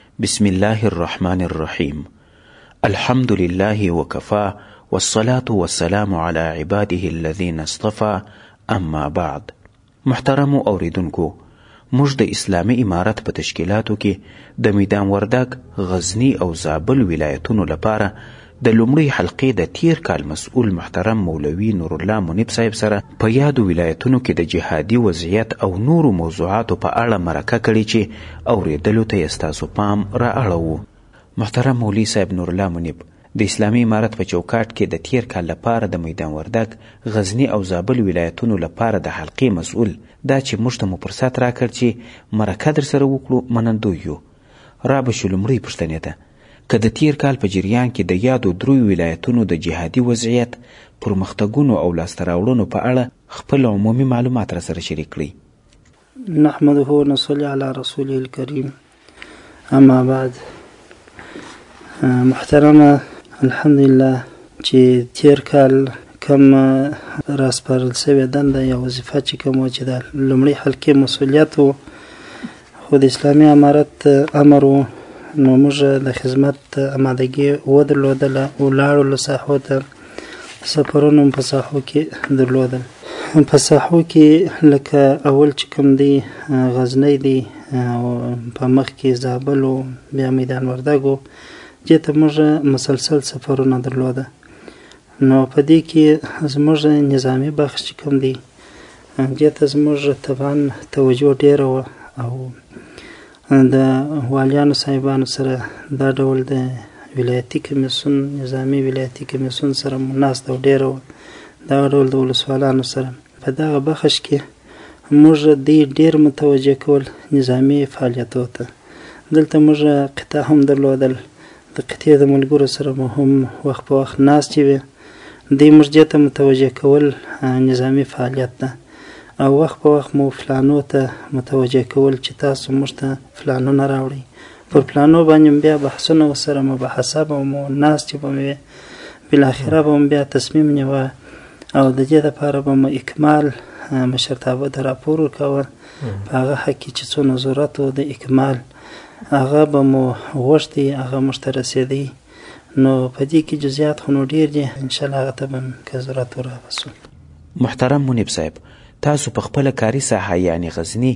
بسم الله الرحمن الرحيم الحمد لله وكفى والصلاة والسلام على عباده الذين اصطفى اما بعد محترم اوریدونکو موږ د اسلامي امارت په تشکیلاتو کې د میدان وردګ، غزنی او زابل ولایتونو لپاره د لومړۍ حلقې د تېر کال مسؤل محترم مولوي نورالله منیب صاحب سره په یادو ولایتونو کې د جهادي وضعیت او نورو موضوعاتو په اړه مرکه کړې چې اورېدلو ته یې ستاسو پام را اړوو. محترم مولوي صاحب نورالله منیب د اسلامي امارت په چوکاټ کې د تېر کال لپاره د میدان وردګ، غزني او زابل ولایتونو لپاره د حلقې مسؤل، دا چې موږ ته مو فرصت راکړ چې مرکه درسره وکړو منندوی یو. را به شو لومړۍ پوښتنې ته که د تیر کال په جریان کې د یادو دریو ولایتونو د جهادي وضعیت، پرمختګونو او لاسته راوړنو په اړه خپل عمومي معلومات راسره شریک کړئ. نحمده و نصلي علی رسوله الکریم اما بعد محترمه الحمدلله چې تیر کال کوم راسپارل شوې دنده یا وظیفه چې کوم چې د لومړي حلقې مسؤلیت و خو د اسلامي امارت امر و نو موږ د خدمت امادګي ودرلودله او لاړو له ساحو ته سفرونو په ساحو کې درلودل په ساحو کې لکه اول چې کوم دی غزنی دی او په مخ کې زابل او بیا میدان وردګو دې ته موږ مسلسل سفرونه درلوده نو په دې کې زموږ نظامي بخش چې کوم دی دې ته زموږ طبعا توجه ډېره وه او د والیانو صاحبانو سره دا ډول د ولایتي کمیسون نظامي ولایتي کمیسون سره مو ناسته ډېره وه دغه ډول د ولسوالانو سره په دغه بخش کې موږ دوی ډېر متوجه کول نظامي فعالیتو ته. دلته موږ قطعه هم درلودل، د قطعې د ملګرو سره مو هم وخت په وخت ناستې وې. دوی موږ دې ته متوجه کول نظامي فعالیت ده او وخت په وخت مو فلانو ته متوجه کول چې تاسو موږ ته فلانونه راوړئ. پر فلانو باندې مو بیا بحثونه وسره مباحثه به مو ناستې به مو وې، بالاخره به مو بیا تصمیم نیوه. او د دې لپاره به مو اکمال مشرتابه د راپور ورکاوه په هغه حق کې چې څونه ضرورت و د اکمال هغه به مو غوښتي هغه موږ ته رسېدی نو په دې کې جزئیات خو نو ډېر دي انشاءالله هغه ته به که ضرورت ورابسو محترم منیب صاحب تاسو په خپل کاري ساحه یعنی غزنی،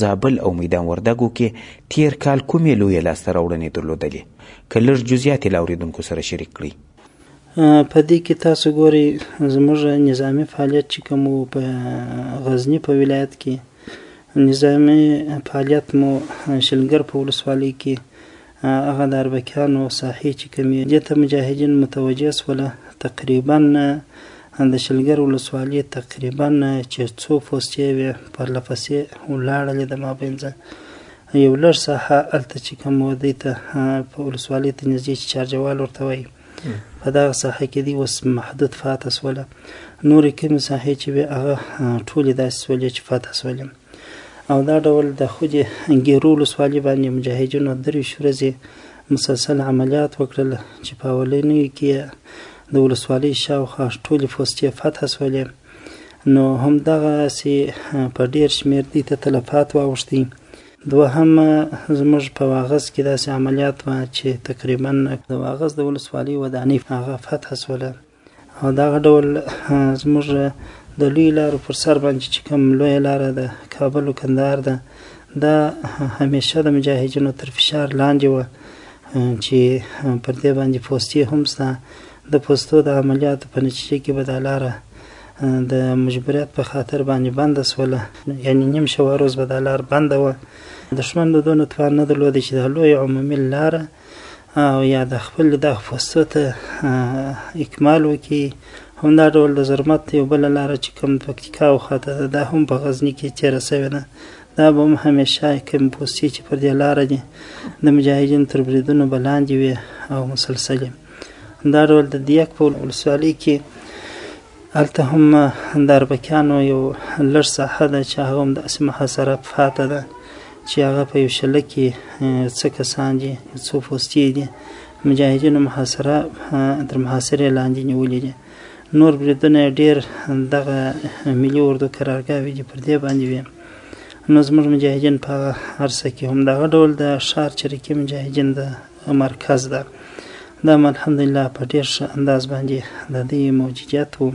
زابل او میدان وردګو کې تیر کال کومې لویې لاسته راوړنې درلودلې؟ که لږ جزئیات له اوریدونکو سره شریک کړئ. په دې کې تاسو ګورئ زموږ نظامي فعالیت چې کوم و په غزني په ولایت کې نظامي فعالیت مو شلګر په ولسوالۍ کې هغه د اربکیانو ساحې چې کومې دې ته مجاهدین متوجه سوله تقریبا د شلګر ولسوالۍ تقریبا چې څو پوستې وې پرله پسې ولاړلې د مابینځه یو لږ ساحه هلته چې کوم دی ته په ولسوالۍ ته نږدې چې چارجوال ورته وایي په دغه ساحه کې دی اوس محدود فاته سوله نورې کومې ساحې چې وې هغه ټولې داسې سولې چې فاته سولې او دا ډول د خودې ګیرو ولسوالي باندې مجاهدینو درویشت ورځې مسلسل عملیات وکړل چې په اولنیو کې د ولسوالۍ شاوخوا ټولې فوستې فتح سولې نو همدغه سي په ډیر شمیر دی ته تلفات واوښتي دوهم زموږ په واغز کې داسې عملیات و چې تقریبا د واغز د ولسوالۍ ودانۍ هغه فتح سوله او دغه ډول زموږ د لوی لارو پر سر باندې چې کوم لوی لاره د کابل او کندهار ده دا همیشه د مجاهدینو تر فشار لاندې و چې پر دې باندې پوستې هم سته د پوستو د عملیاتو په نتیجه کې به دا لاره د مجبوریت په خاطر باندې بنده سوله یعنی نیم شوه روز به دا لار بنده وه دښمن به دونه توان نه درلود چې دا لوی عمومي لاره او یا د خپل د پوستو ته اکمال وکړي همدا ډول د زرمت یو بل لاره چې کوم پکتیکا او خاطر دا هم په غزنی کې تیره سوې ده دا به هم همیشه کوم پوستې چې پر دې لاره دي د مجاهدینو تر بریدونو به لاندې وي او مسلسل همدا ډول د دیک په ولسوالۍ کې هلته هم د اربکیانو یو لږ ساحه ده چې هغه هم داسې محاصره پاته ده چې هغه په یو شله کې څه کسان دي څو پوستې دي مجاهدینو محاصره تر محاصرې لاندې نیولې دي نور بریدونه ډیر دغه ملي اردو قرارګاوې دي پر دې باندې وي نو زموږ مجاهدین په هغه هرڅه کې هم دغه ډول د ښار چریکي مجاهدین د مرکز ده دا هم الحمدلله په ډېر ښه انداز باندې د دوی موجودیت و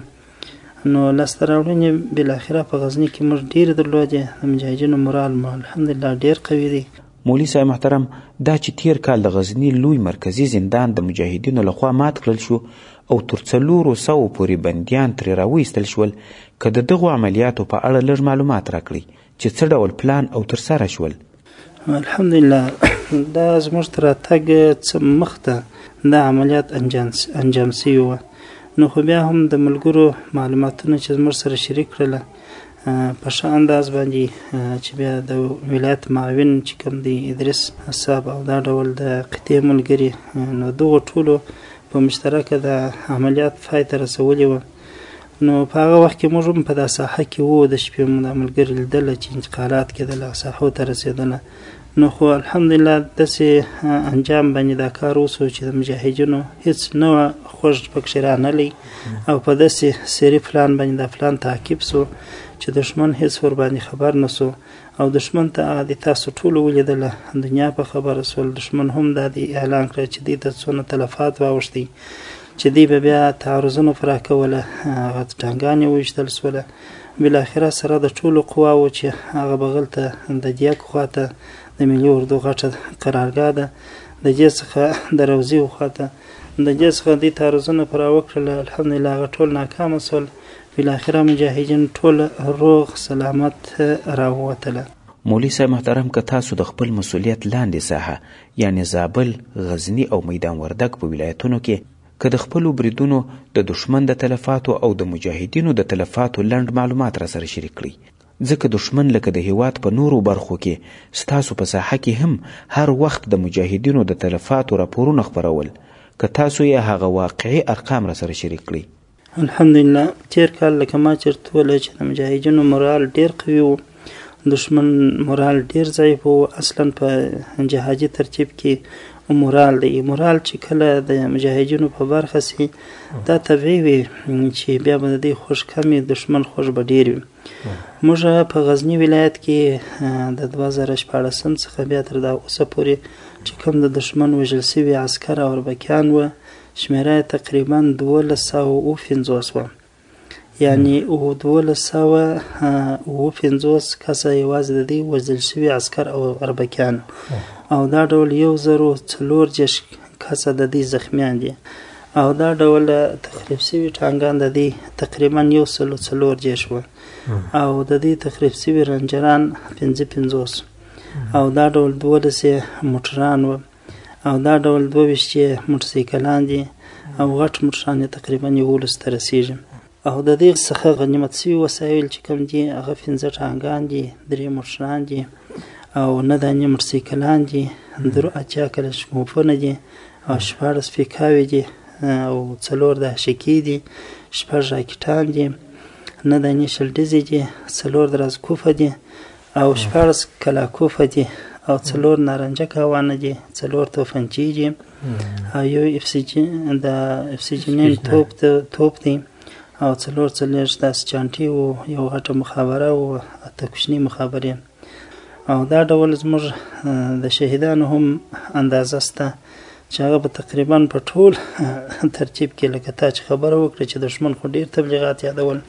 نو لاسته راوړنې بالاخره په غزني کې موږ ډېرې درلودې د مجاهدینو مورال مو الحمدلله ډېر قوي دی مولوي صاحب محترم دا چې تیر کال د غزني لوی مرکزي زندان د مجاهدینو لخوا مات کړل شو او تر څلورو سوو پورې بندیان ترې راویستل شول که د دغو عملیاتو په اړه لږ معلومات راکړئ چې څه ډول پلان او ترسره شول؟ الحمدلله دا زموږ تر راتګ څه مخته دا عملیات انجام سوي وه نو خو بیا هم د ملګرو معلوماتونه چې زموږ سره شریک کړله په ښه انداز باندې چې بیا د ولایت معاون چې کوم دی ادریس صاحب او دا ډول د قطعې ملګري نو دغو ټولو په مشترکه د عملیات پای ته رسولي وه نو په هغه وخت کې موږ هم په دا ساحه کې وو د شپې مو دا ملګري لیدل چې انتقالات کېدل او ساحو ته رسېدله نو خو الحمدلله داسې انجام باندې دا کار وسو چې د مجاهدینو هیڅ نوع خوږ پکښې رانلی او په داسې سری پلان باندې دا پلان تعقیب سو چې دښمن هیڅ ور باندې خبر نسو او دښمن ته هغه د تاسو ټولو ولیدله دنیا په خبره سول دښمن هم دا دی اعلان کړ چې دی ته څونه تلفات واوښتی چې دی به بیا تعرضونو پر کوله هغه ټنګانې وویشتل سوله بالاخره سره د ټولو قواو چې هغه بغل ته د دیک خواته د ملي اردو غټه قرارګاه ده د دې څخه د روزي خواته د دې څخه د تعرضونو پر وکړل الحمدلله هغه ټول ناکام سول بالاخره مجاهدین ټول روغ سلامت راووتله مولی صاحب محترم که تاسو د خپل مسولیت لاندې ساحه یعنې زابل، غزني او میدان وردګ په ولایتونو کې که د خپلو بریدونو، د دښمن د تلفاتو او د مجاهدینو د تلفاتو لنډ معلومات راسره شریک کړئ، ځکه دښمن لکه د هېواد په نورو برخو کې ستاسو په ساحه کې هم هر وخت د مجاهدینو د تلفاتو راپورونه خپرول، که تاسو یې هغه واقعي ارقام راسره شریک کړئ. الحمدلله تیر کال لکه ما چرته ویل چې د مجاهدینو مورال ډیر قوي وو دښمن مورال ډیر ضعیف وو اصلا په جهادي ترتیب کې مورال دی مورال چې کله د مجاهدینو په برخه سي دا طبیعي وي چې بیا به د دوی خوښ کم وي دښمن خوښ به ډېر وي موږ په غزني ولایت کې د دوه زره شپاړسم څخه بیا تر دا اوسه پورې چې کوم د دښمن وژل سوي عسکر او اربکیان وه شمېره یې تقریبا دوولس سوه او پنځوس وه یعنی دوولس سوه او پنځوس کسه یوازې د دې وژل شوي عسکر او اربکیان او دا ډول یو زرو څلور دېرش کسه د دې زخمیان دي او دا ډول تخریب شوي ټانګان د دې تقریبا یو سلو څلور دېرش وه او د دې تخریب شوي رنجران پنځه پنځوس او دا ډول دولس یې موټران وه او دا ډول دوه ویشت یې موټرسایکلان دي او غټ موټران یې تقریبا یولس ته رسېږي او د دې څخه غنیمت شوي وسایل چې کوم دي هغه پنځه ټانګان دي درې موټران دي او نه دانې موټرسایکلان دي درو اتیا کله شکوفونه دي او شپاړس پیکاوې دي او څلور دهشکې دي شپږ راکټان دي نه دانې شلډیزې دي څلور درازکوفه دي او شپاړس کلاکوفه دي او څلور نارنجه کاوانه دي څلور توفنچې دي او یو افسیجن د افسیجنین توپ ته توپ دی او څلور څلور داسې چانټې وو یو غټه مخابره وو اته کوچني مخابرې او دا ډول زموږ د شهیدانو هم اندازه سته چې هغه په تقریبا په ټول ترتیب کې لکه تا چې خبره وکړه چې دښمن خو ډیر تبلیغات یادول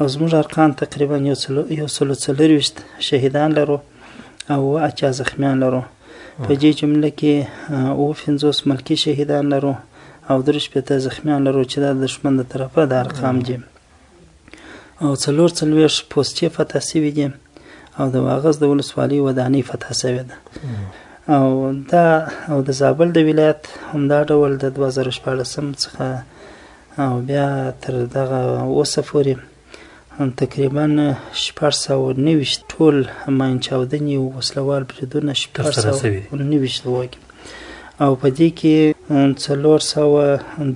او زموږ ارقام تقریبا یو سلو یو سلو څلرویشت شهیدان لرو او اچا زخمیان لرو په دې جمله کې او پنځوس ملکی شهیدان لرو او درش پته زخمیان لرو چې د دښمن د طرفه د ارقام دي او څلور څلوېښت پوستې فتح شوي دي او د واغز د ولسوالۍ ودانۍ فتح شوې ده او دا او د زابل د ولایت همدا ډول د 2014 څخه او بیا تر دغه اوسه پورې تقریبا شپږ سوه نوي ټول ماین چاودنې وسلوال بریدونه شپږ سوه نوي وکړي او په دې کې څلور سوه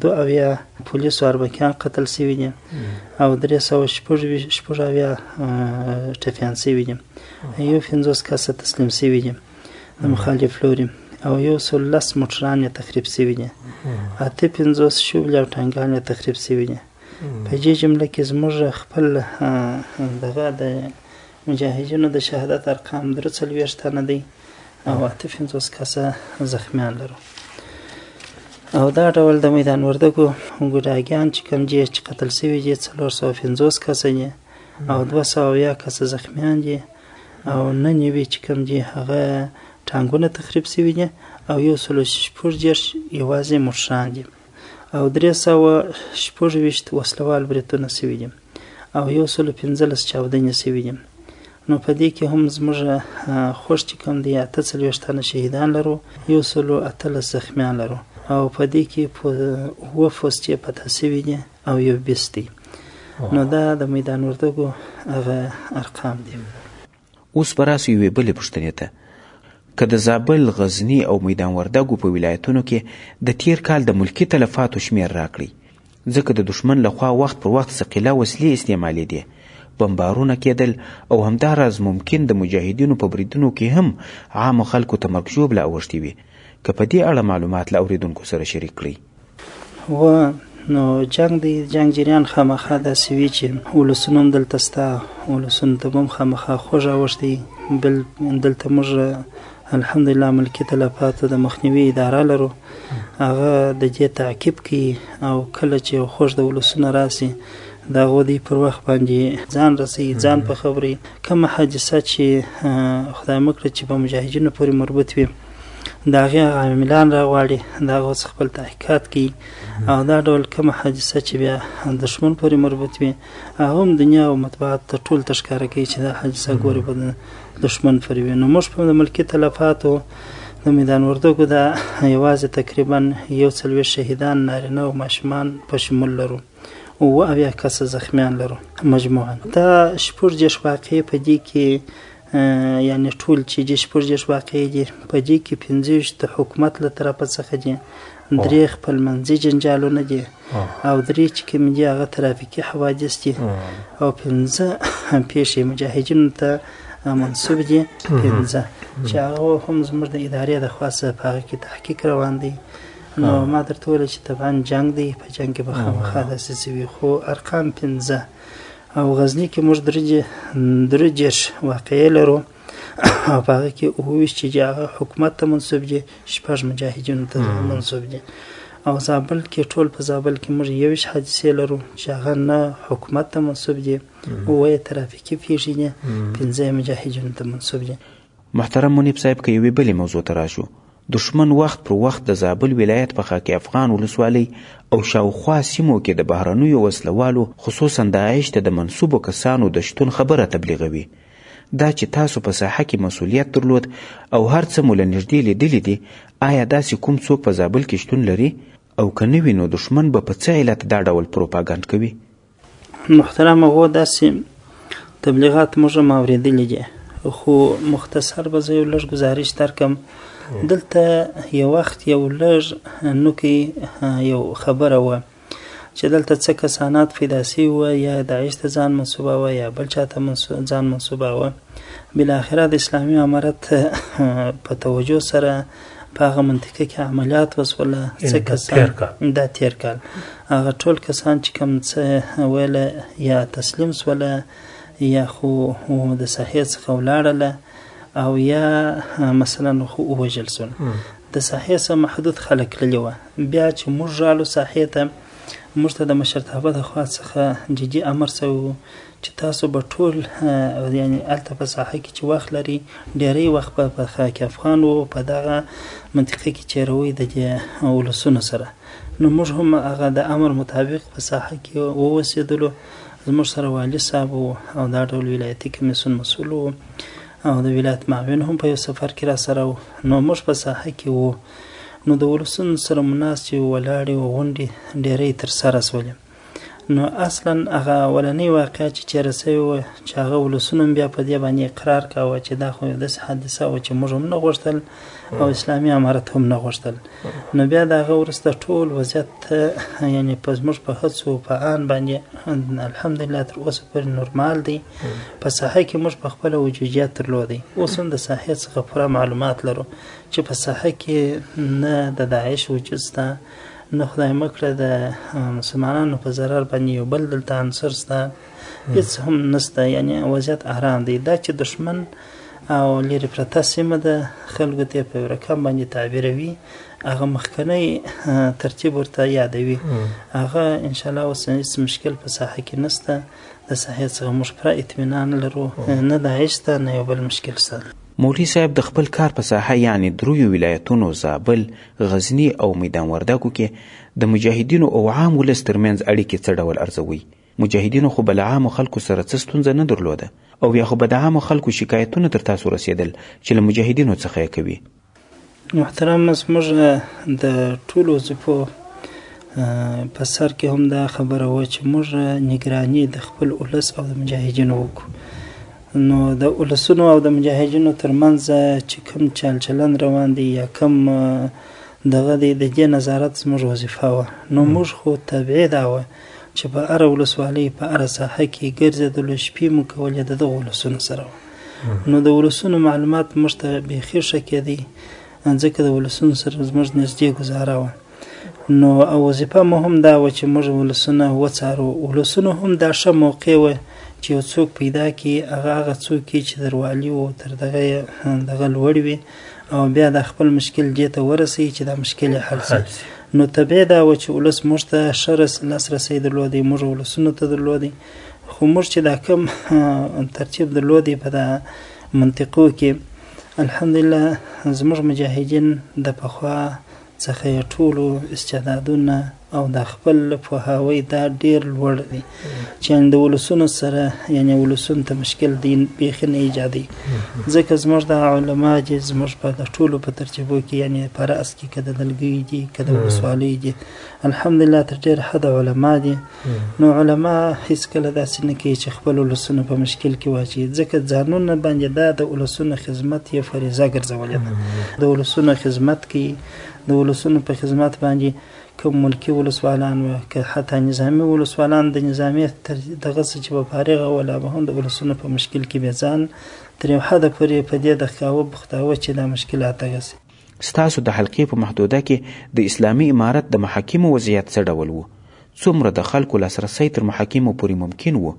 دوه اویا پولیسو اربکیان قتل شوي دي او درې سوه شپږ اویا ټپیان شوي دي یو پنځوس کسه تسلیم شوي دي د مخالف لوري او یو سل لس موټران یې تخریب شوي دي اته پنځوس شولې او ټانګان یې تخریب شوي دي په دې جمله کې زموږ خپل دغه د مجاهدینو د شهادت ارقام درې څلوېښت تنه دی او اته پنځوس کسه زخمیان لرو او دا ډول د میدان وردګو ګوډاګیان چې کوم دي چې قتل شوي دي څلور سوه پنځوس کسه دي او دوه سوه اویا کسه زخمیان دي او نه نوي چې کوم دي هغه ټانګونه تخریب شوي دي او یو سلو شپږ دېرش یوازې مورشان دي او درې سوه شپږ ویشت وسله وال بریتونه سوي دي او یو سل پنځلس چاودنې سوي دي نو په دې کې هم زموږ خوښ چې کوم دی اته څلوېښت تنه شهیدان لرو یو سل اتلس زخمیان لرو او په دې کې اووه فوسچې پته سوي دي او یو بیس دی نو دا د میدان وردګو هغه ارقام دي اوس به راسو یوې بلې پوښتنې ته که د زابل، غزني او میدان وردګو په ولایتونو کې د تیر کال د ملکي تلفاتو شمیر راکړئ ځکه د دښمن له خوا وخت پر وخت ثقیله وسلې استعمالیدې، بمبارونه کیدل او همدا راز ممکن د مجاهدینو په بریدونو کې هم عامو خلکو ته مرګ ژوبله اوښتې وي که په دې اړه معلومات له اوریدونکو سره شریک کړئ. و نو جنګ دی جنګ جریان خامخا داسې وي چې ولسونه هم دلته سته ولسونو ته به هم خامخا خوږ اوښتی بل دلته موږ الحمدلله ملکي تلفاتو د مخنیوي اداره لرو هغه د دې تعقیب کوي او کله چې یو خوږ د ولسونه راسي د هغو دی پر وخت باندې ځان رسي ځان په خبري کومه حادثه چې خدای مکړه چې په مجاهدینو پورې مربوط وي د هغې هغه عاملان راغواړي د هغه اوس خپل تحقیقات کوي او دا ډول کومه حادثه چې بیا دښمن پورې مربوط وي هغه هم دنیا او مطبوعات ته ټول ته ښکاره کوي چې دا حادثه ګورې په دښمن پورې وي نو موږ په د ملکي تلفاتو د میدان وردګو دا یوازې تقریبا یو څلوېښت شهیدان نارینه او ماشومان په شمول لرو اووه اویا کسه زخمیان لرو مجموعا دا شپږ دېرش واقعې په دې کې یعنی ټول چې جې شپږ دېرش واقعې دي په دې کې پنځه ویشت د حکومت له طرفه څخه دي درې خپل منځي جنجالونه دي او درې چې کوم دي هغه ترافیکي حوادث دي او پنځه پیښې مجاهدینو ته منصوب دي پنځه چې هغه هم زموږ د ادارې د خوا څخه په هغه کې تحقیق روان دی نو ما درته وویل چې طبعا جنګ دی په جنګ کې به خامخا داسې څه وي خو ارقام پنځه او غزني کې موږ درې دېرش واقعې لرو او په هغه کې اووه ویشت چې هغه حکومت ته منسوب دي شپږ مجاهدینو ته منسوب دي او زابل کې ټول په زابل کې موږ یوویشت حادثې لرو چې هغه نه حکومت ته منسوب دي اووه یې ترافیکي پېښې دي پنځه یې مجاهدینو ته منسوب دي محترم منیب صاحب که یوې بلې موضوع ته راشو دښمن وخت پر وخت د زابل ولایت په خاک افغان ولسوالۍ او شاوخوا سیمو کې د بهرنیو وسله والو خصوصا داعش ته د منسوبو کسانو د شتون خبره تبلیغوي دا چې تاسو په ساحه کې مسولیت درلود او هر څه مو له نږدې لیدلي دي آیا داسې کوم څوک په زابل کې شتون لري او که نه وي نو دښمن به په څه علت دا ډول پروپاګند کوي؟ محترم هو داسې تبلیغات موږ هم اورېدلي دي خو مختصر به زه یو لږ ګزارش درکم دلته یو وخت یو لږ نوکی یو خبره وه چې دلته څه کسانات پیدا سوي وه یا داعش ته ځان منسوباوه یا بل چاته ځان منسوباوه بالاخره د اسلامي امارت په توجه سره په هغه منطقه کې عملیات وسول څه کسان دا تیر کال هغه ټول کسان چې کوم څه ویل یا تسلیم سول یا خو د ساحې څخه ولاړل او یا مثلا خو ووژل سول د ساحې سره محدود خلک للی و بیا چې موږ رالو ساحې ته موږ ته د مشرتابه د خوا څخه جدي امر سوی چې تاسو به ټول یعنی الته په ساحه کې چې وخت لري ډیری وخت به په خاک افغان وو په دغه منطقه کې چیروي د دې ولسونو سره نو موږ هم هغه د امر مطابق په ساحه کې ووسېدلو زموږ سره والي صاحب وو او دا ډول ولایتي کمیسون مسؤل وو او د ولایت معاون هم په یو سفر کې را سره وو نو موږ په ساحه کې وو نو د ولسونو سره مناسب ولاړې او غونډې ډیری تر سره سولې نو اصلا هغه اولنی واقعه چې چیرې سوی و چې هغه ولسونو بیا په دې باندې اقرار کاوه چې دا خو داسې حادثه و چې موږ هم نه غوښتل او اسلامي امارت هم نه غوښتل نو بیا د هغه وروسته ټول وضعیت یعنی په زموږ په هڅو په آن باندې الحمدلله تر اوسه پورې نورمال دی په ساحه کې موږ په خپله وجوجیت درلودی اوس هم د ساحې څخه پوره معلومات لرو چې په ساحه کې نه د داعش وجود سته نو خدای مه کړه د مسلمانانو په ضرر باندې یو بل دلته عنصر سته هیڅ هم نسته یعنی وضعیت ارام دی دا چې دشمن او لرې پرته سیمه ده خلکو ته په رقم باندې تعبیروي هغه مخکنی ترتیب ورته یادوي هغه ان شاء الله اوس هیڅ مشکل په ساحه کې نشته د ساحې څخه موږ پوره اطمینان لرو نه داعش ته نه یو بل مشکل شته مولوي صاحب د خپل کار په ساحه یعنې دریو ولایتونو زابل غزني او میدان وردګو کې د مجاهدینو او عام ولس ترمنځ اړیکې څه ډول ارزوئ؟ مجاهدینو خو به له عامو خلکو سره څه ستونزه نه درلوده او یا خو به د عامو خلکو شکایتونه تر تاسو رسېدل چې له مجاهدینو څخه یې کوي. محترم زموږ د ټولو وظیفو په سر کې هم دا خبره وه چې موږ نګراني د خپل ولس او د مجاهدینو وکړو نو د اولسونو او د مجاهدینو ترمنځ چې کوم چال چلند روان دی یا کوم دغه دی د دې نظارت زموږ وظیفه وه نو موږ خو طبیعي دا وه چې په هره ولسوالۍ په هره ساحه کې ګرځېدلو شپې مو کولې د دغو ولسونو سره وه نو د ولسونو معلومات موږ ته بیخي ښه کېدی ځکه د ولسونو سره زموږ نږدې ګزاره وه نو وظیفه مو هم دا و چې موږ ولسونه وڅارو ولسونو هم دا ښه موقع و چې یو څوک پیدا کړي هغه هغه څوک چې تر والي و تر دغه دغه لوړ وي او بیا دا خپل مشکل دې ته ورسوي چې دا مشکل یې حل شي نو طبیعي دا و چې ولس موږ ته ښه لاسرسی درلودی موږ ولسونو ته درلودی خو موږ چې دا کم ترتیب درلودی په دا منطقو کې الحمدلله زموږ مجاهدین د پخوا څخه یې ټولو استعدادونه او د خپل پوهاوی دا ډیر لوړ دی چې یعنی د ولسونو سره یعنی ولسونو ته مشکل دی بیخي نه ایجادي ځکه زموږ د علما دي زموږ په د ټولو په ترتیبو کې یعنی په رأس کې که د دلګۍ دي که د ولسوالۍ دي الحمدلله تر ډیر حد علما دي نو علما هیڅکله داسې نه کوي چې خپل ولسونه په مشکل کې واچي ځکه ځانونه باندې دا د ولسونو خدمت یې فریضه ګرځولې ده د ولسونو خدمت کوي د ولسونو په خدمت باندې که ملکي ولسوالان و که حتی نظامی ولسوالان د نظامی تر دغه څه چې به فارغ ول به هم د ولسونو په مشکل کې به ځان تر یو حده پورې په دې دخکاوه بختاوه چې دا مشکلات دغسې ستاسو د حلقې په محدوده کې د اسلامي امارت د محاکمو وضعیت څه ډول و؟ څومره د خلکو لاسرسی تر محاکمو پورې ممکن و؟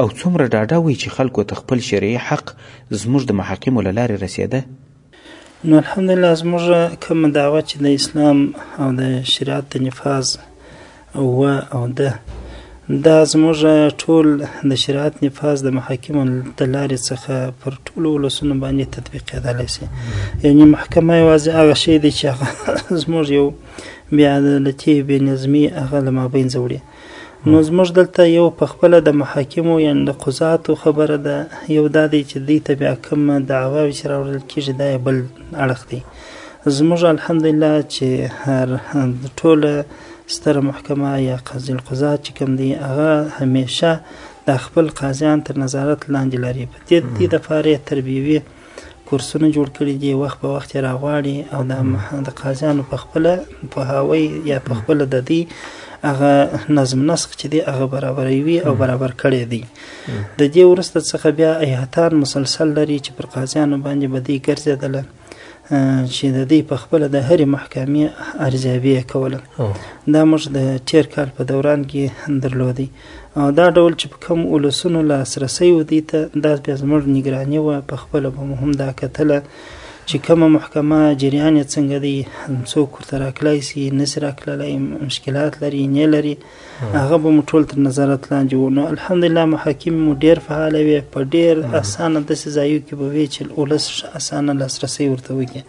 او څومره ډاډه وئ چې خلکو ته خپل شرعي حق زموږ د محاکمو له لارې رسېده؟ نو الحمدلله زموږ کومه دعوه چې د اسلام او د شریعت د نفاذ و او ده دا زموږ ټول د شریعت نفاذ د محاکمو د لارې څخه پر ټولو ولسونو باندې تطبیقېدلی شي یعنی محکمه یوازې هغه شی دی چې هغه زموږ یو بې عدالتي بې نظمي هغه له مابینځه وړي نو زموږ دلته یو په خپله د محاکمو یعنې د قضاتو خبره ده یو دا دی چې دوی ته بیا کومه دعواوې چې راوړل کېږي دا یې بل اړخ دی زموږ الحمدلله چې هر ټوله ستره محکمه یا قاضي القضات چې کوم دی هغه همیشه دا خپل قاضیان تر نظارت لاندې لري په دې دې دپاره تربیوي کورسونه جوړ کړي دي وخت په وخت یې راغواړي او دا د قاضیانو په خپله پوهاوی یا په خپله د دوی هغه نظم نسق چې دی هغه برابروي او برابر کړی دی د دې وروسته څخه بیا ایهتان مسلسل لري چې پر قاضیانو باندې به دوی ګرځېدله چې د دوی په خپله د هرې محکمې ارزیابي یې کوله دا موږ د تیر کال په دوران کې درلودی او دا ډول چې په کوم ولسونو لاسرسی و دوی ته دا بیا زموږ نګراني وه په خپله به مو هم دا کتله چې کومه محکمه جریان یې څنګه دی څوک ورته راکلی سي نسي راکللی مشکلات لري نه لري هغه به مو ټول تر نظارت لاندې وو نو الحمدلله محاکم مو ډېر فعاله وې په ډېر اسانه داسې ځایو کې به وې چې ولس ښه اسانه لاسرسی ورته وکړي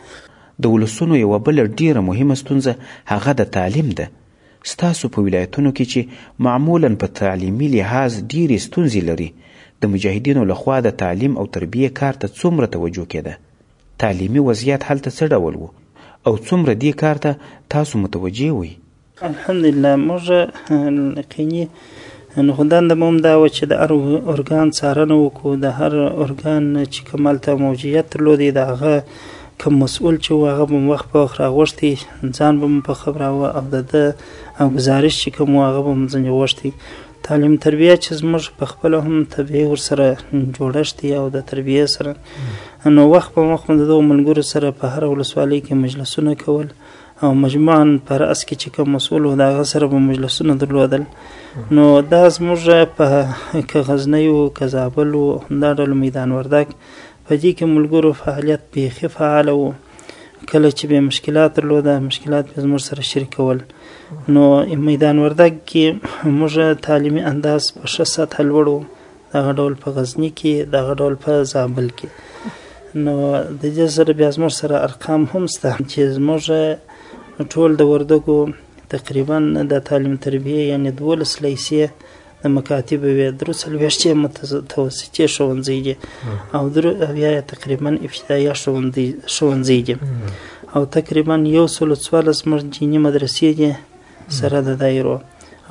د ولسونو یوه بله ډېره مهمه ستونزه هغه د تعلیم ده ستاسو په ولایتونو کې چې معمولا په تعلیمي لحاظ ډېرې ستونزې لري د مجاهدینو لخوا د تعلیم او تربیې کار ته څومره توجه کېده تعلیمي وضعیت هلته څه ډول و او څومره دې کار ته تاسو متوجه وئ الحمدلله موږ یقیني نو خو دنده مو هم دا وه چې د هر ارګان څارنه وکړو د هر ارګان نه چې کوم هلته موجودیت درلود د هغه کوم مسؤل چې و هغه به مو وخت په وخت راغوښتي ځان به مو په خبراوه او د ده ګزارش چې کوم و هغه به مو ځنې غوښتي تعلیم تربیه چې زموږ په خپل هم طبیعي ورسره جوړښت او د تربیه سره نو وخت په وخت د دغو ملګرو سره په هر ولسوالۍ کې مجلسونه کول او مجموعا په رأس کې چې کوم مسؤل و د هغه سره به مجلسونه درلودل نو دا زموږ په که غزنی و که زابل و همدا ډول میدان وردګ په دې کې ملګرو فعالیت بیخي فعال و کله چې به مشکلات درلوده مشکلات به زموږ سره شریکول نو میدان وردګ کې موږ تعلیمي انداز په ښه سطح لوړ و دغه ډول په غزني کې دغه ډول په زابل کې نو د دې سره بیا زموږ سره ارقام هم سته چې زموږ ټول د وردګو تقریبا د تعلیم تربیه یعنی دولس لیسې د مکاتب وې درو څلوېښت یې متوسطې ښوونځی دي او درو اویا یې تقریبا ابتدایه ښوونځی دي او تقریبا یو سلو څوارلس زموږ دیني مدرسې دي سره د دایرو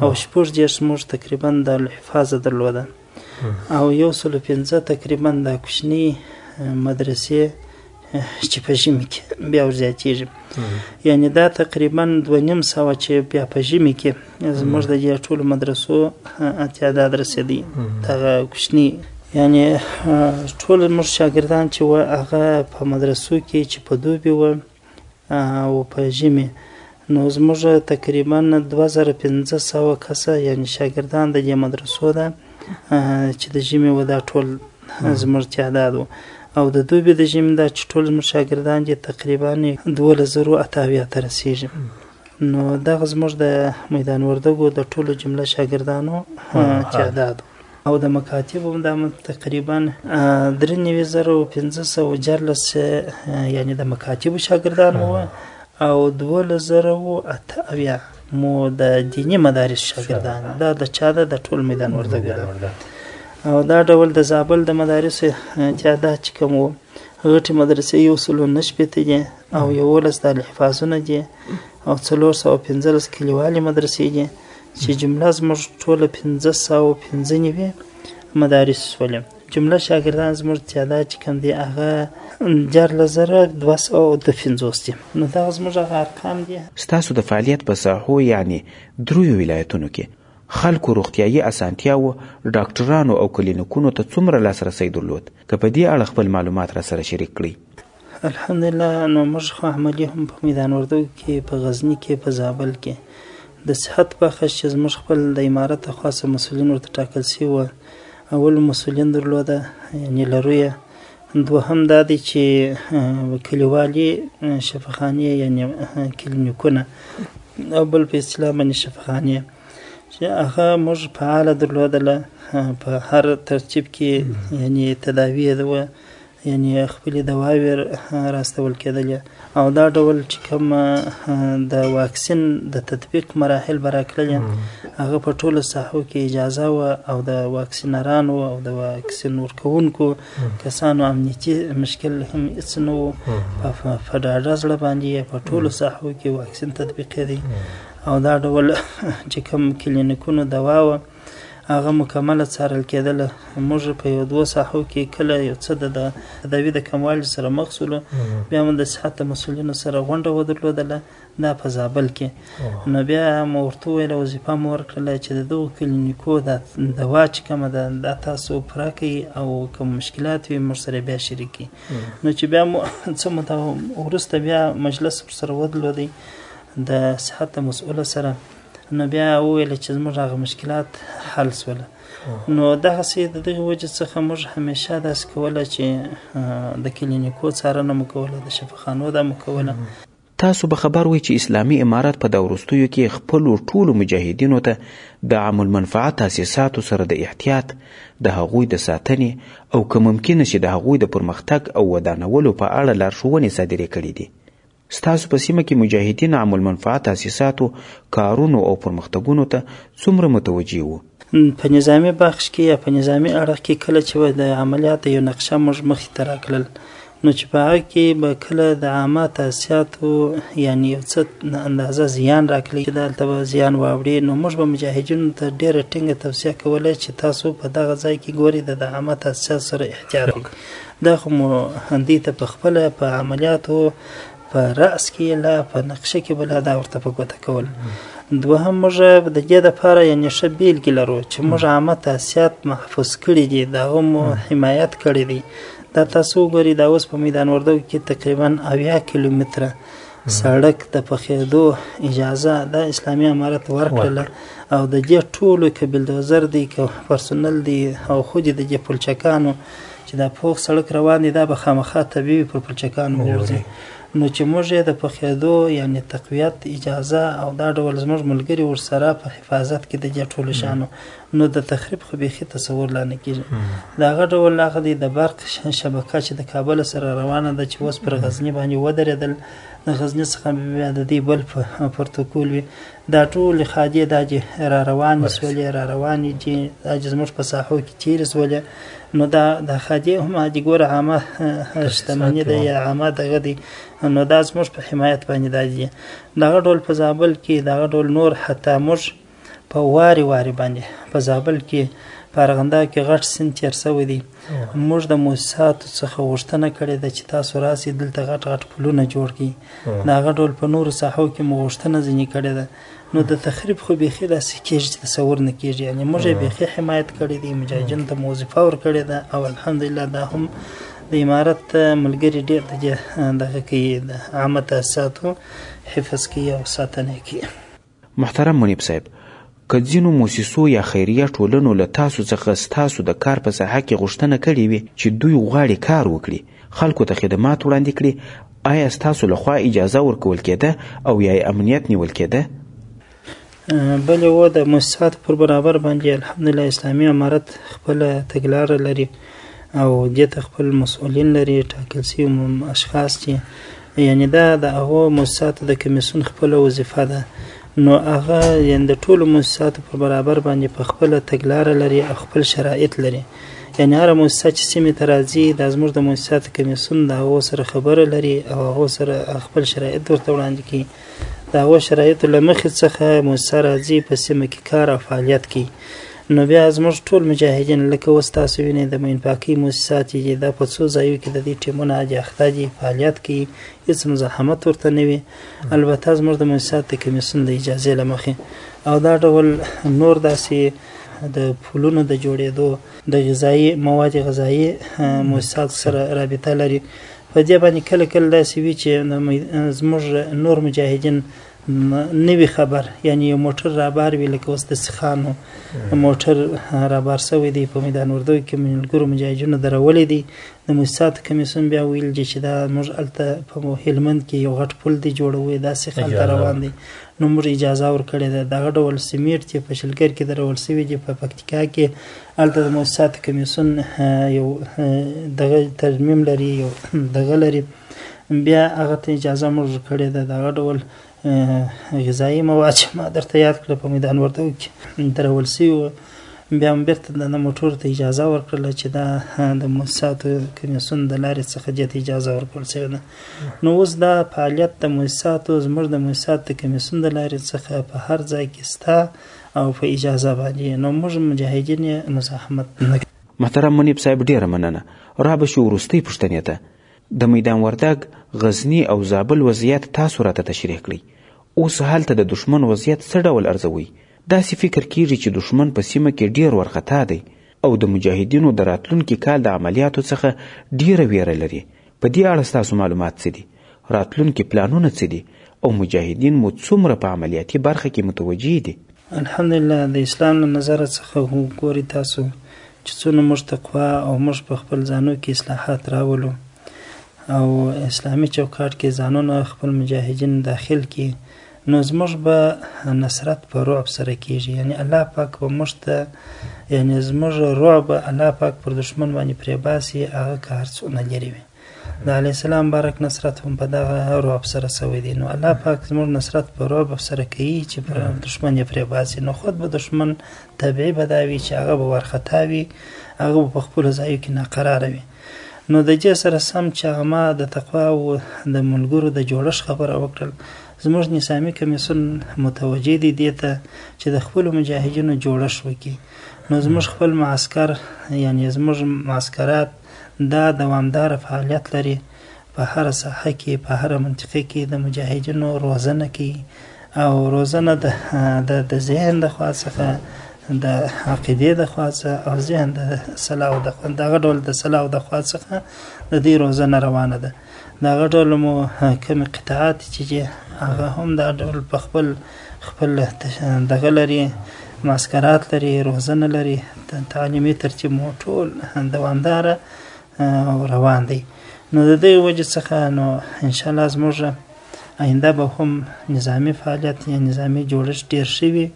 او شپږ دېرش موږ تقریبا د الحفاظه درلوده او یو سلو پنځه تقریبا دا کوچنی مدرسې چې په ژمي کې بیا ورزیاتېږي یعنی دا تقریبا دوه نیم سوه چې بیا په ژمي کې زموږ د دې ټولو مدرسو اتیاداد رسېدی دغه کوچني یعنی ټول موږ شاګردان چې وه هغه په مدرسو کې چې په دوبي وه او په ژمي نو زموږ تقریبا 2500 کسه یعنی شاګردان د دې مدرسو ده چې د ژمي و دا ټول زموږ تعداد و او د دوبي د ژمي دا چې ټول زموږ شاګردان دي تقریبا 2000 اتاویا ته رسیږي نو دغه زموږ د میدان وردګو د ټولو جمله شاګردانو تعداد او د مکاتبو هم دا تقریبا درې نوي زره او پنځه سوه جرلس یعنې د مکاتبو شاګردان وو او دولس زره او اته اویا مو د دیني مدارس شاګردان دا د چا ده د ټول میدان وردګو ده او دا ډول د زابل د مدارسو تعداد چې کوم وو غټې مدرسې یو سلو نه شپېته دي او یولس د الحفاظونه دي او څلور سوه پنځلس کلیوالې مدرسې دي چې جمله زموږ ټوله پنځه سوه او پنځه نوي مدارس شولې جمله شاګردان زموږ تعداد چې کوم دی هغه دیارلس زره دوه سوه او دوه پنځوس دي نو دغه زموږ هغه ارقام دي ستاسو د فعالیت په ساحو یعنې دریو ولایتونو کې خلکو روغتیایي اسانتیاوو ډاکټرانو او کلینیکونو ته څومره لاسرسی درلود که په دې اړه خپل معلومات راسره شریک کړئ الحمدالله نو موږ خو عملي هم په میدان وردګو کې په غزني کې په زابل کې د صحت بخش چې زموږ خپل د امارت د خوا څخه مسؤلین ورته ټاکل شوي وه اول مسؤلین درلوده یعنې لرو یې دوهم دا دی چې کلیوالي شفاخانې یعنې کلینیکونه او بل په اصطلاح باندې شفاخانې چې هغه موږ فعاله درلودله په هر ترتیب کې یعنې تداوی یې وه یعنی خپلې دواوې راستول کېدلې او دا ډول چې کوم د واکسین د تطبیق مراحل به راکړلې هغه په ټولو ساحو کې اجازه وه او د واکسینرانو او د واکسین ورکوونکو کسانو امنیتي مشکل هم هېڅ نه و په ډاډه زړه باندې په ټولو ساحو کې واکسین تطبیقېدی او دا ډول چې کوم کلینیکونو دوا وه هغه مکمله څارل کېدله موږ په یو دوه ساحو کې کله یو څه د تداوي د کموالي سره مخ شولو بیا مو د صحت د مسولینو سره غونډه ودرلودله دا په زابل کې نو بیا مو ورته وویل وظیفه مو ورکړله چې د دغو کلینیکو دا دوا چې کومه ده دا تاسو پوره کوئ او کوم مشکلات وي موږ سره بیا شریک کړي نو چې بیا مو څه مده وروسته بیا مجلس ورسره ودرلودی د صحت د مسؤله سره نو بیا وویل چې زموږ هغه مشکلات حل سول نو دغسې د دغې وجې څخه موږ همیشه داسې کوله چې د کلینیکو څارنه مو کوله د شفاخانو دا مو کوله تاسو به خبر وئ چې اسلامي امارت په دا وروستیو کې خپلو ټولو مجاهدینو ته د عام المنفعه تاسیساتو سره د احتیاط د هغوی د ساتنې او که ممکنه چې د هغوی د پرمختګ او ودانولو په اړه لارښوونې صادرې کړې دي ستاسو په سیمه کې مجاهدین عام المنفعه تاسیساتو، کارونو او پرمختګونو ته څومره متوجه وو؟ په نظامي بخش کې یا په نظامي اړخ کې کله چې به د عملیات یو نقشه موږ مخې ته راکړل نو چې په هغه کې به کله د عامه تاسیاتو یعنی یو څه اندازه زیان راکړي چې دلته به زیان واوړي نو موږ به مجاهدینو ته ډېره ټینګه توصیه کوله چې تاسو په دغه ځای کې ګوري د عامه تاسیات سره احتیاط وکړئ دا خو مو همدې ته په خپله په عملیاتو په رأس کې لا په نقشه کې بلا دا ورته په ګوته کول دوهم موږ د دې لپاره یعنې ښه بېلګې لرو چې موږ عامه تاسیات محفوظ کړي دي د هغو مو حمایت کړی دی دا تاسو وګورئ دا اوس په میدان وردګو کې تقریبا اویا کیلومتره سړک د پخېدو اجازه د اسلامي امارت ورکړله او د دې ټولو که بلدوزر دی که پرسونل دی او خو دې د دې پلچکانو چې دا پوخ سړک روان دی دا به خامخا طبیعي پر پلچکانو وورځي نو چې موږ یې د پخېدو یعنی تقویت اجازه او دا ډول زموږ ملګري ورسره په حفاظت کې د دې ټولو شانو نو د تخریب خو بیخي تصور لا نه کېږي. د هغه ډول هغه دی د برق شبکه چې د کابل سره روانه ده چې اوس پر غزني باندې ودرېدل، د غزني څخه بیا د دې بل پروتوکول وي، دا ټولې ښادې دا چې را روانې سولې، را روانې دي، دا چې زموږ په ساحو کې تېرې سولې، نو دا دا ښادې هم دي ګوره عامه شتمني ده یا عامه دغه دی، نو دا زموږ په حمایت باندې دا دي. دغه ډول په زابل کې دغه ډول نور حتی موږ په واري واري باندې په زابل کې په ارغنداب کې غټ سیند تیر شوی دی موږ د موسساتو څخه غوښتنه کړې ده چې تاسو راسئ دلته غټ غټ پلونه جوړ کړئ د هغه ډول په نورو ساحو کې مو غوښتنه ځینې کړې ده نو د تخریب خو بیخي داسې کېږي چې تصور نه کېږي یعنې موږ یې بیخي حمایت کړی دی مجاهدینو ته مو وظیفه ورکړې ده او الحمدلله دا هم د امارت ملګري ډېر د دې دغه کوي د عامه تاسیساتو حفظ کوي او ساتنه یې کوي محترم منیب صاحب که ځینو موسسو یا خیریه ټولنو له تاسو څخه ستاسو د کار په ساحه کې غوښتنه کړې وي چې دوی غواړي کار وکړي خلکو ته خدمات وړاندې کړي آیا ستاسو له خوا اجازه ورکول کېده او یا یې امنیت نیول کېده بله و د موسساتو پر برابر باندې الحمدلله اسلامي امارت خپله تګلاره لري او دې ته خپل مسؤلین لري ټاکل شوي اشخاص چې یعنی دا د هغو موسساتو د کمیسیون خپله وظیفه ده نو هغه یعنی د ټولو موسساتو په برابر باندې په خپله تګلاره لري او خپل شرایط لري یعنی هره موسسه چې سیمې ته راځي دا زموږ د موسساتو کمیسیون د هغو سره خبره لري او هغو سره خپل شرایط ورته وړاندې کوي د هغو شرایطو له مخې څخه مو سره راځي په سیمه کې کار او فعالیت کوي نو بیا زموږ ټول مجاهدین لکه اوس تاسو وینئ د مین پاکۍ موسسات دي دا په څو ځایو کې د دې ټیمونه اجې اخته دي فعالیت کوي هیڅ مزاحمت ورته نه وي البته زموږ د موسسات د کمیسیون د اجازې له مخې او دا ډول نور داسې د پولونو د جوړېدو د غذایی مواد غذایی موسسات سره رابطه لري په دې باندې کله کله داسې وي چې زموږ نور مجاهدین نه وي خبر یعنی یو موټر رابار وي لکه اوس د سیخانو موټر رابار سوی دی په میدان وردو کې ملګرو مجاهدینو درولې دی د موسساتو کمیسیون بیا ویل دي چې دا موږ هلته په هلمند کې یو غټ پل دی جوړوي داسې هلته روان دی نو موږ اجازه ورکړې ده دغه ډول سیمېټ چې په شلګر کې درول سوي دي په پکتیکا کې هلته د موسسات کمیسون یو دغه ترمیم لري یو دغه لري بیا هغه ته اجازه موږ کړې ده دغه ډول غذایي مواد چې ما درته یاد کړه په میدان وردګو کې درول سوي وو بیا هم بېرته د موټرو ته اجازه ورکړله چې دا د موسساتو کمیسیون د لارې څخه دې ته اجازه ورکړل شوې ده نو اوس دا فعالیت د موسساتو زموږ د موسساتو د کمیسیون د لارې څخه په هر ځای کې سته او په اجازه باندې یې نو موږ مجاهدین یې مزاحمت نه کوو. محترم منیب صاحب ډیره مننه رابه شو وروستۍ پوښتنې ته د میدان وردګ غزني او زابل وضعیت تاسو راته تشریح کړئ اوس هلته د دښمن وضعیت څه ډول ارزوئ داسې فکر کیږي چې دښمن په سیمه کې ډیر ورخطا دی او د مجاهدینو د راتلونکي کال د عملیاتو څخه ډیره ویره لري په دې اړه ستاسو معلومات څه دي؟ راتلونکي پلانونه څه دي؟ او مجاهدین مو څومره په عملیاتي برخه کې متوجه دي؟ الحمدلله د اسلام له نظره څخه هو ګوري تاسو چې څونه موږ تقوا او موږ په خپل ځانو کې اصلاحات راولو او اسلامي چوکاټ کې ځانونه خپل مجاهدین داخل کې نو زموږ به نصرت په رعب سره کیږي یعنی الله پاک به موږ ته یعنی زموږ رعب الله پاک پر دشمن باندې پرې باسي هغه که هر څونه لري وي د علی السلام بارک نصرت هم په دغه رعب سره سوی دی نو الله پاک زموږ نصرت په رعب سره کوي چې پر دشمن یې پرې باسي نو خود به دشمن طبیعي به دا وي چې هغه به وارخطا وي هغه به په خپلو ځایو کې ناقراره وي نو د دې سره سم چې هغه ما د تقوا او د ملګرو د جوړښت خبره وکړل زموږ نسامي کمیسون متوجه دی دې ته چې د خپل مجاهدینو جوړښت وکړي نو زموږ خپل معسكر یعنی زموږ معسكرات دا دوامدار فعالیت لري په هره ساحه کې په هره منطقه کې د مجاهدینو روزنه کوي او روزنه د د د ذهن د خوا څخه د عقیدې د خوا څخه او ذهن د سلاو د خوا دغه ډول د سلاو د خوا څخه د دې روزنه روانه ده دغه ډول مو کوم قطعات چې هغه هم دا ډول په خپل خپل دغه لري معسکرات لري روزنه لري تعلیمي ترتیب مو ټول دوامداره او روان دی نو د دې وجه څخه نو ان شاء الله زموږ آینده به هم نظامی فعالیت یا نظامی جوړښت ډیر شوی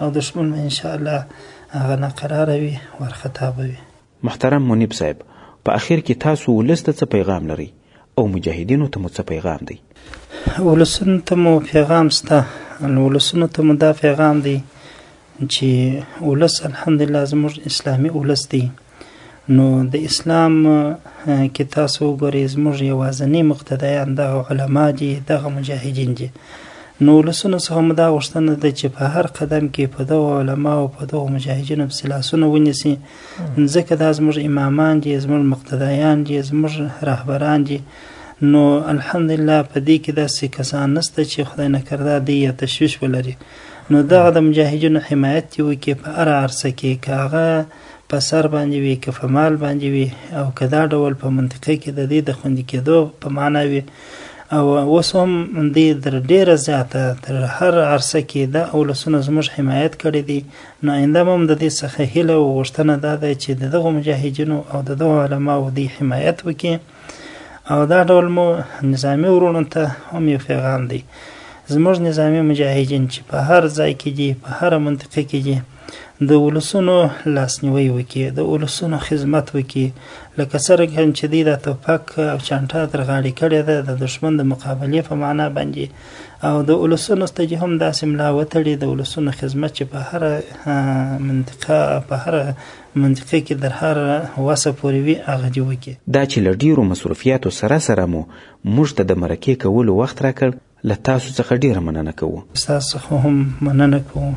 او دشمن ان شاء الله هغه ناقرار وي ورخطا به وي محترم منیب صاحب په اخر کې تاسو ولس ته څه پیغام لرئ او مجاهدینو ته مو څه پیغام دی ولسونو ته مو پیغام سته ولسونو ته مو دا پیغام دی چې ولس الحمدلله زموږ اسلامي ولس دی نو د اسلام کې تاسو وګورئ زموږ یوازنی مقتدیان دغه علما دي دغه مجاهدین دي نو ولسونو څخه مو دا غوښتنه ده چې په هر قدم کې په دغو علما او په دغو مجاهدینو پسې لاسونه ونیسي ځکه دا زموږ امامان دي زموږ مقتدیان دي زموږ رهبران دي نو الحمدلله په دې کې داسې کسان نشته چې خدای نکرده دی یا تشویش ولري نو دغه د مجاهدینو حمایت دی وکي په اره عرصه کې که هغه په سر باندې وي که په مال باندې وي او که دا ډول په منطقه کې د دې د خوندي کېدو په معنا وي او اوس هم دی در ډیره زیاته تر هر عرصه کې دا اولسونه زموږ حمایت کړی دی نو آینده هم د دې څخه هیله او غوښتنه دا ده چې دغه مجاهدینو او دغه علماو دی حمایت وکړي او دا ډول مو نظامی ورونو ته هم یو پیغام دی زموږ نظامی مجاهدین چې په هر ځای کې دي په هر منطقه کې دي د ولسونو لاسنیوي وکړي د ولسونو خدمت وکړي لکه څرنګه چې دی د توپک او چانټه تر غاړې کړې ده د دشمن د مقابلې په معنا باندې او د ولسونو ته هم داسې ملا وتړي د ولسونو خدمت چې په هر منطقه په هر منطقه کې در هر وسه پورې وي هغه دې وکړي. دا چې له ډېرو مصروفیاتو سره سره مو موږ ته د مرکې کولو وخت راکړ له تاسو څخه ډېره مننه کوو. ستاسو څخه هم مننه کوو.